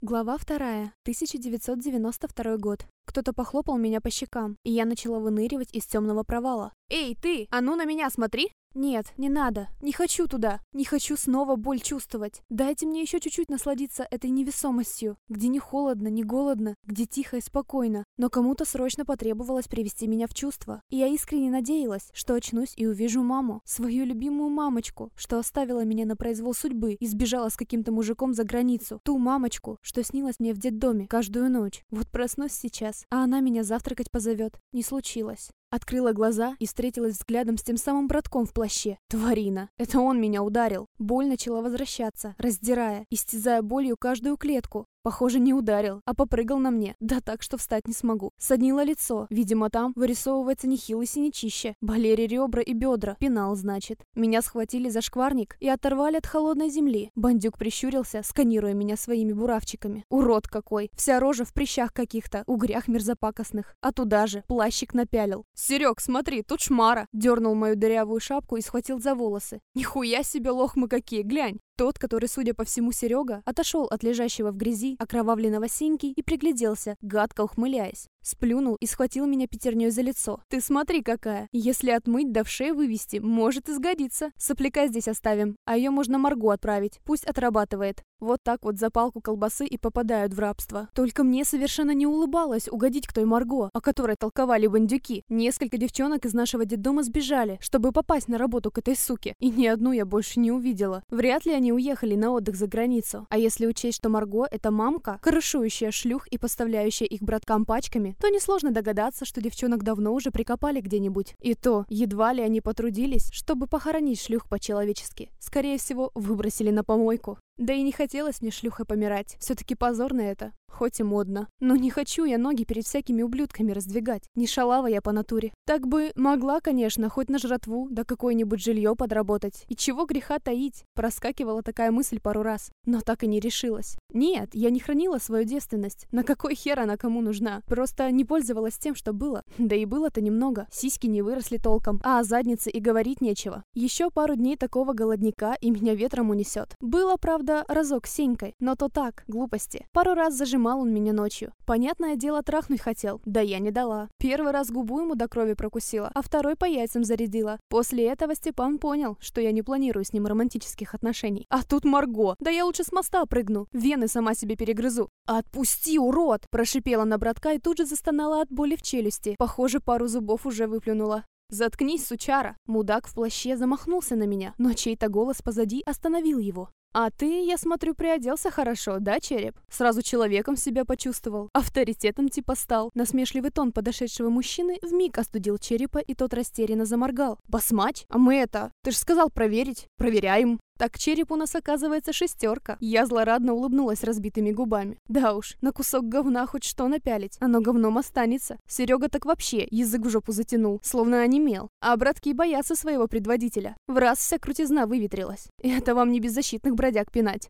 Глава вторая. 1992 год. Кто-то похлопал меня по щекам, и я начала выныривать из темного провала. «Эй, ты! А ну на меня смотри!» «Нет, не надо. Не хочу туда. Не хочу снова боль чувствовать. Дайте мне еще чуть-чуть насладиться этой невесомостью, где не холодно, не голодно, где тихо и спокойно. Но кому-то срочно потребовалось привести меня в чувство. И я искренне надеялась, что очнусь и увижу маму, свою любимую мамочку, что оставила меня на произвол судьбы и сбежала с каким-то мужиком за границу. Ту мамочку, что снилась мне в детдоме каждую ночь. Вот проснусь сейчас, а она меня завтракать позовет. Не случилось. Открыла глаза и встретилась взглядом с тем самым братком в плаще. Тварина. Это он меня ударил. Боль начала возвращаться, раздирая, истязая болью каждую клетку. Похоже, не ударил, а попрыгал на мне. Да так, что встать не смогу. Соднило лицо. Видимо, там вырисовывается нехилый синячище. Болели ребра и бедра. Пенал, значит. Меня схватили за шкварник и оторвали от холодной земли. Бандюк прищурился, сканируя меня своими буравчиками. Урод какой. Вся рожа в прыщах каких-то, угрях мерзопакостных. А туда же плащик напялил. «Серег, смотри, тут шмара!» Дернул мою дырявую шапку и схватил за волосы. «Нихуя себе лохмы какие, глянь!» Тот, который, судя по всему, Серега, отошел от лежащего в грязи окровавленного Сеньки и пригляделся, гадко ухмыляясь. Сплюнул и схватил меня пятерней за лицо. «Ты смотри какая! Если отмыть да в шею вывести, может и сгодится. Сопляка здесь оставим, а ее можно Марго отправить. Пусть отрабатывает. Вот так вот за палку колбасы и попадают в рабство. Только мне совершенно не улыбалось угодить к той Марго, о которой толковали бандюки. Несколько девчонок из нашего детдома сбежали, чтобы попасть на работу к этой суке. И ни одну я больше не увидела. Вряд ли они уехали на отдых за границу. А если учесть, что Марго — это мамка, крышующая шлюх и поставляющая их браткам пачками, то несложно догадаться, что девчонок давно уже прикопали где-нибудь. И то, едва ли они потрудились, чтобы похоронить шлюх по-человечески. Скорее всего, выбросили на помойку. Да и не хотелось мне шлюхой помирать. Все-таки позорно это хоть и модно. Но не хочу я ноги перед всякими ублюдками раздвигать. Не шалава я по натуре. Так бы могла, конечно, хоть на жратву, да какое-нибудь жилье подработать. И чего греха таить? Проскакивала такая мысль пару раз, но так и не решилась. Нет, я не хранила свою девственность. На какой хер она кому нужна? Просто не пользовалась тем, что было. Да и было-то немного. Сиськи не выросли толком, а о заднице и говорить нечего. Еще пару дней такого голодника и меня ветром унесет. Было, правда, разок с Сенькой, но то так, глупости. Пару раз зажимала Поймал он меня ночью. Понятное дело, трахнуть хотел. Да я не дала. Первый раз губу ему до крови прокусила, а второй по яйцам зарядила. После этого Степан понял, что я не планирую с ним романтических отношений. А тут Марго. Да я лучше с моста прыгну. Вены сама себе перегрызу. «Отпусти, урод!» Прошипела на братка и тут же застонала от боли в челюсти. Похоже, пару зубов уже выплюнула. «Заткнись, сучара!» Мудак в плаще замахнулся на меня, но чей-то голос позади остановил его. «А ты, я смотрю, приоделся хорошо, да, череп?» Сразу человеком себя почувствовал. Авторитетом типа стал. Насмешливый тон подошедшего мужчины вмиг остудил черепа, и тот растерянно заморгал. «Басмач? А мы это... Ты же сказал проверить. Проверяем». Так череп у нас оказывается шестерка. Я злорадно улыбнулась разбитыми губами. Да уж, на кусок говна хоть что напялить, оно говном останется. Серега так вообще язык в жопу затянул, словно онемел. А братки боятся своего предводителя. В раз вся крутизна выветрилась. И это вам не беззащитных бродяг пинать.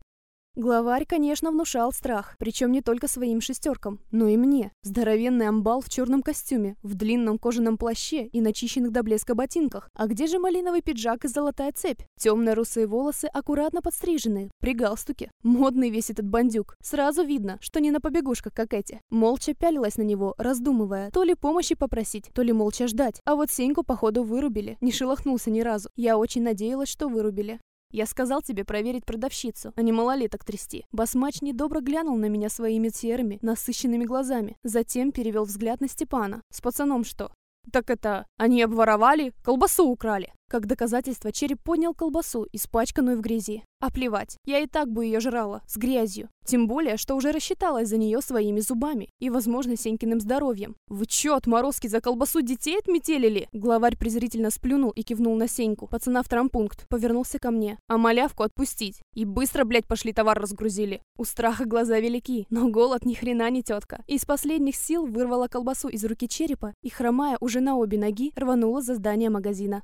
Главарь, конечно, внушал страх, причем не только своим шестеркам, но и мне. Здоровенный амбал в черном костюме, в длинном кожаном плаще и начищенных до блеска ботинках. А где же малиновый пиджак и золотая цепь? Темные русые волосы аккуратно подстрижены, при галстуке. Модный весь этот бандюк. Сразу видно, что не на побегушках, как эти. Молча пялилась на него, раздумывая, то ли помощи попросить, то ли молча ждать. А вот Сеньку, походу, вырубили. Не шелохнулся ни разу. Я очень надеялась, что вырубили. Я сказал тебе проверить продавщицу, а не малолеток трясти. Басмач недобро глянул на меня своими серыми, насыщенными глазами. Затем перевел взгляд на Степана. С пацаном что? Так это, они обворовали, колбасу украли. Как доказательство, череп поднял колбасу, испачканную в грязи. А плевать, я и так бы ее жрала, с грязью. Тем более, что уже рассчиталась за нее своими зубами и, возможно, Сенькиным здоровьем. «Вы че, отморозки, за колбасу детей отметелили?» Главарь презрительно сплюнул и кивнул на Сеньку. Пацана в травмпункт. Повернулся ко мне. «А малявку отпустить!» И быстро, блядь, пошли товар разгрузили. У страха глаза велики, но голод ни хрена не тетка. Из последних сил вырвала колбасу из руки черепа и, хромая уже на обе ноги, рванула за здание магазина.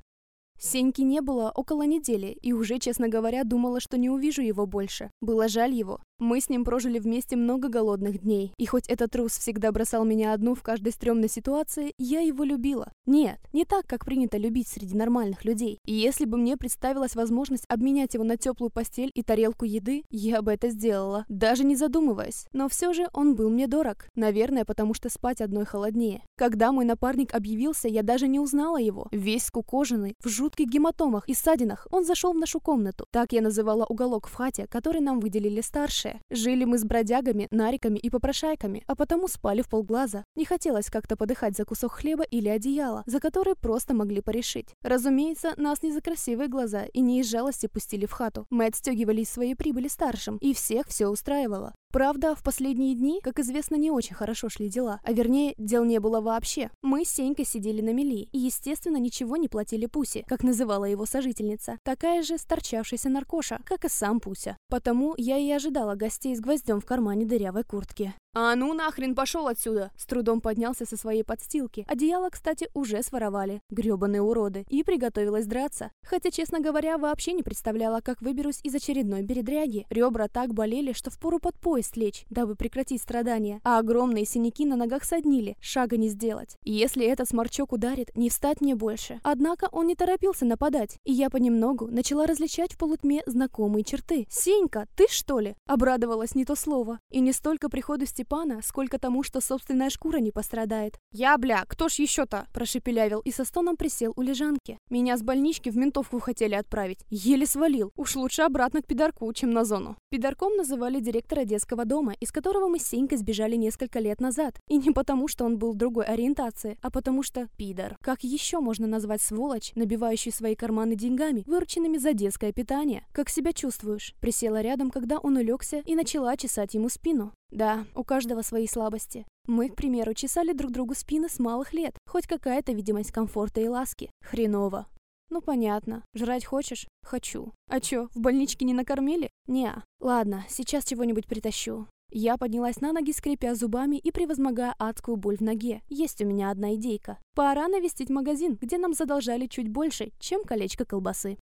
Сеньки не было около недели, и уже, честно говоря, думала, что не увижу его больше. Было жаль его. Мы с ним прожили вместе много голодных дней, и хоть этот трус всегда бросал меня одну в каждой стрёмной ситуации, я его любила. Нет, не так, как принято любить среди нормальных людей. И если бы мне представилась возможность обменять его на теплую постель и тарелку еды, я бы это сделала, даже не задумываясь. Но все же он был мне дорог. Наверное, потому что спать одной холоднее. Когда мой напарник объявился, я даже не узнала его. Весь скукоженный, в жутких гематомах и ссадинах, он зашел в нашу комнату. Так я называла уголок в хате, который нам выделили старшие. Жили мы с бродягами, нариками и попрошайками, а потому спали в полглаза. Не хотелось как-то подыхать за кусок хлеба или одеяла, за который просто могли порешить. Разумеется, нас не за красивые глаза и не из жалости пустили в хату. Мы отстегивали из своей прибыли старшим, и всех все устраивало. Правда, в последние дни, как известно, не очень хорошо шли дела. А вернее, дел не было вообще. Мы с Сенькой сидели на мели и, естественно, ничего не платили Пусе, как называла его сожительница. Такая же сторчавшаяся наркоша, как и сам Пуся. Потому я и ожидала гостей с гвоздем в кармане дырявой куртки. «А ну нахрен пошел отсюда!» С трудом поднялся со своей подстилки. Одеяло, кстати, уже своровали. грёбаные уроды. И приготовилась драться. Хотя, честно говоря, вообще не представляла, как выберусь из очередной передряги. Ребра так болели, что впору под пояс лечь, дабы прекратить страдания. А огромные синяки на ногах соднили. Шага не сделать. Если этот сморчок ударит, не встать мне больше. Однако он не торопился нападать. И я понемногу начала различать в полутьме знакомые черты. «Сенька, ты что ли?» Обрадовалась не то слово. И не столько приходу Степана, Степана, сколько тому, что собственная шкура не пострадает. «Я, бля, кто ж еще-то?» – прошепелявил и со стоном присел у лежанки. Меня с больнички в ментовку хотели отправить. Еле свалил. Уж лучше обратно к пидорку, чем на зону. Пидорком называли директора детского дома, из которого мы с Сенькой сбежали несколько лет назад. И не потому, что он был другой ориентации, а потому что пидор. Как еще можно назвать сволочь, набивающую свои карманы деньгами, вырученными за детское питание? Как себя чувствуешь? Присела рядом, когда он улегся и начала чесать ему спину. Да, у каждого свои слабости. Мы, к примеру, чесали друг другу спины с малых лет. Хоть какая-то видимость комфорта и ласки. Хреново. Ну, понятно. Жрать хочешь? Хочу. А чё, в больничке не накормили? Неа. Ладно, сейчас чего-нибудь притащу. Я поднялась на ноги, скрипя зубами и превозмогая адскую боль в ноге. Есть у меня одна идейка. Пора навестить магазин, где нам задолжали чуть больше, чем колечко колбасы.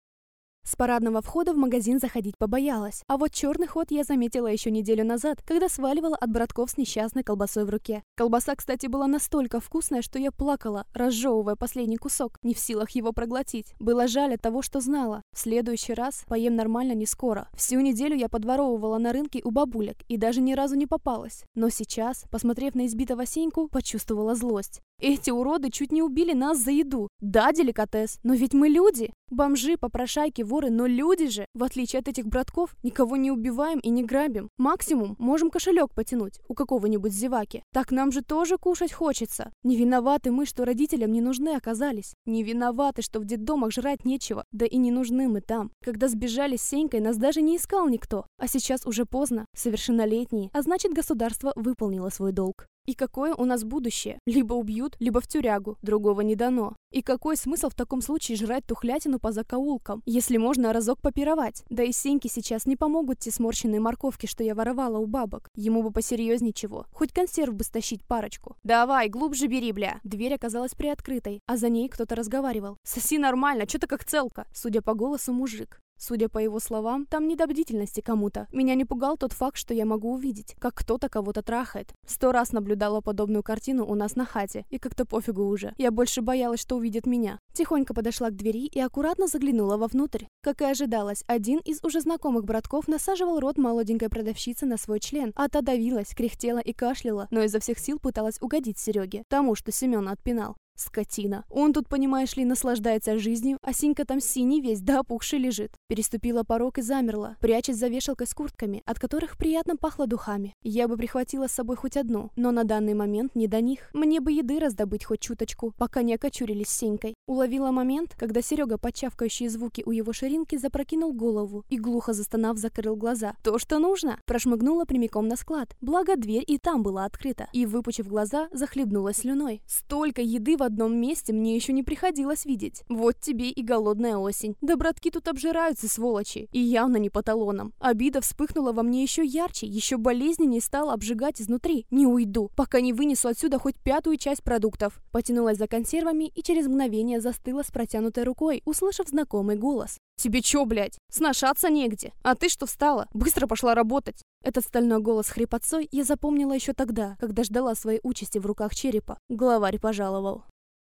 С парадного входа в магазин заходить побоялась, а вот черный ход я заметила еще неделю назад, когда сваливала от братков с несчастной колбасой в руке. Колбаса, кстати, была настолько вкусная, что я плакала, разжевывая последний кусок, не в силах его проглотить. Было жаль от того, что знала. В следующий раз поем нормально не скоро. Всю неделю я подворовывала на рынке у бабулек и даже ни разу не попалась. Но сейчас, посмотрев на избитого Сеньку, почувствовала злость. Эти уроды чуть не убили нас за еду. Да, деликатес, но ведь мы люди. Бомжи, попрошайки, воры, но люди же. В отличие от этих братков, никого не убиваем и не грабим. Максимум можем кошелек потянуть у какого-нибудь зеваки. Так нам же тоже кушать хочется. Не виноваты мы, что родителям не нужны оказались. Не виноваты, что в детдомах жрать нечего. Да и не нужны мы там. Когда сбежали с Сенькой, нас даже не искал никто. А сейчас уже поздно, совершеннолетние. А значит, государство выполнило свой долг. И какое у нас будущее? Либо убьют, либо в тюрягу. Другого не дано. И какой смысл в таком случае жрать тухлятину по закоулкам, если можно разок попировать? Да и Сеньке сейчас не помогут те сморщенные морковки, что я воровала у бабок. Ему бы посерьезнее чего. Хоть консерв бы стащить парочку. «Давай, глубже бери, бля!» Дверь оказалась приоткрытой, а за ней кто-то разговаривал. «Соси нормально, что-то как целка!» Судя по голосу, мужик. Судя по его словам, там не до бдительности кому-то. Меня не пугал тот факт, что я могу увидеть, как кто-то кого-то трахает. Сто раз наблюдала подобную картину у нас на хате, и как-то пофигу уже. Я больше боялась, что увидит меня. Тихонько подошла к двери и аккуратно заглянула вовнутрь. Как и ожидалось, один из уже знакомых братков насаживал рот молоденькой продавщицы на свой член, а та давилась, кряхтела и кашляла, но изо всех сил пыталась угодить Сереге, тому, что Семен отпинал. Скотина. Он тут, понимаешь ли, наслаждается жизнью, а Синька там синий весь, да опухший лежит. Переступила порог и замерла, прячась за вешалкой с куртками, от которых приятно пахло духами. Я бы прихватила с собой хоть одну, но на данный момент не до них. Мне бы еды раздобыть хоть чуточку, пока не окочурились с Сенькой. Уловила момент, когда Серега, подчавкающие звуки у его ширинки, запрокинул голову и, глухо застонав, закрыл глаза. То, что нужно! Прошмыгнула прямиком на склад. Благо, дверь и там была открыта. И, выпучив глаза, захлебнулась слюной. Столько еды в одном месте мне еще не приходилось видеть. Вот тебе и голодная осень. Да братки тут обжираются, сволочи. И явно не по талонам. Обида вспыхнула во мне еще ярче, еще болезненнее стала обжигать изнутри. Не уйду, пока не вынесу отсюда хоть пятую часть продуктов. Потянулась за консервами и через мгновение застыла с протянутой рукой, услышав знакомый голос. «Тебе чё, блядь? Сношаться негде. А ты что встала? Быстро пошла работать!» Этот стальной голос хрипотцой я запомнила еще тогда, когда ждала своей участи в руках черепа. Главарь пожаловал.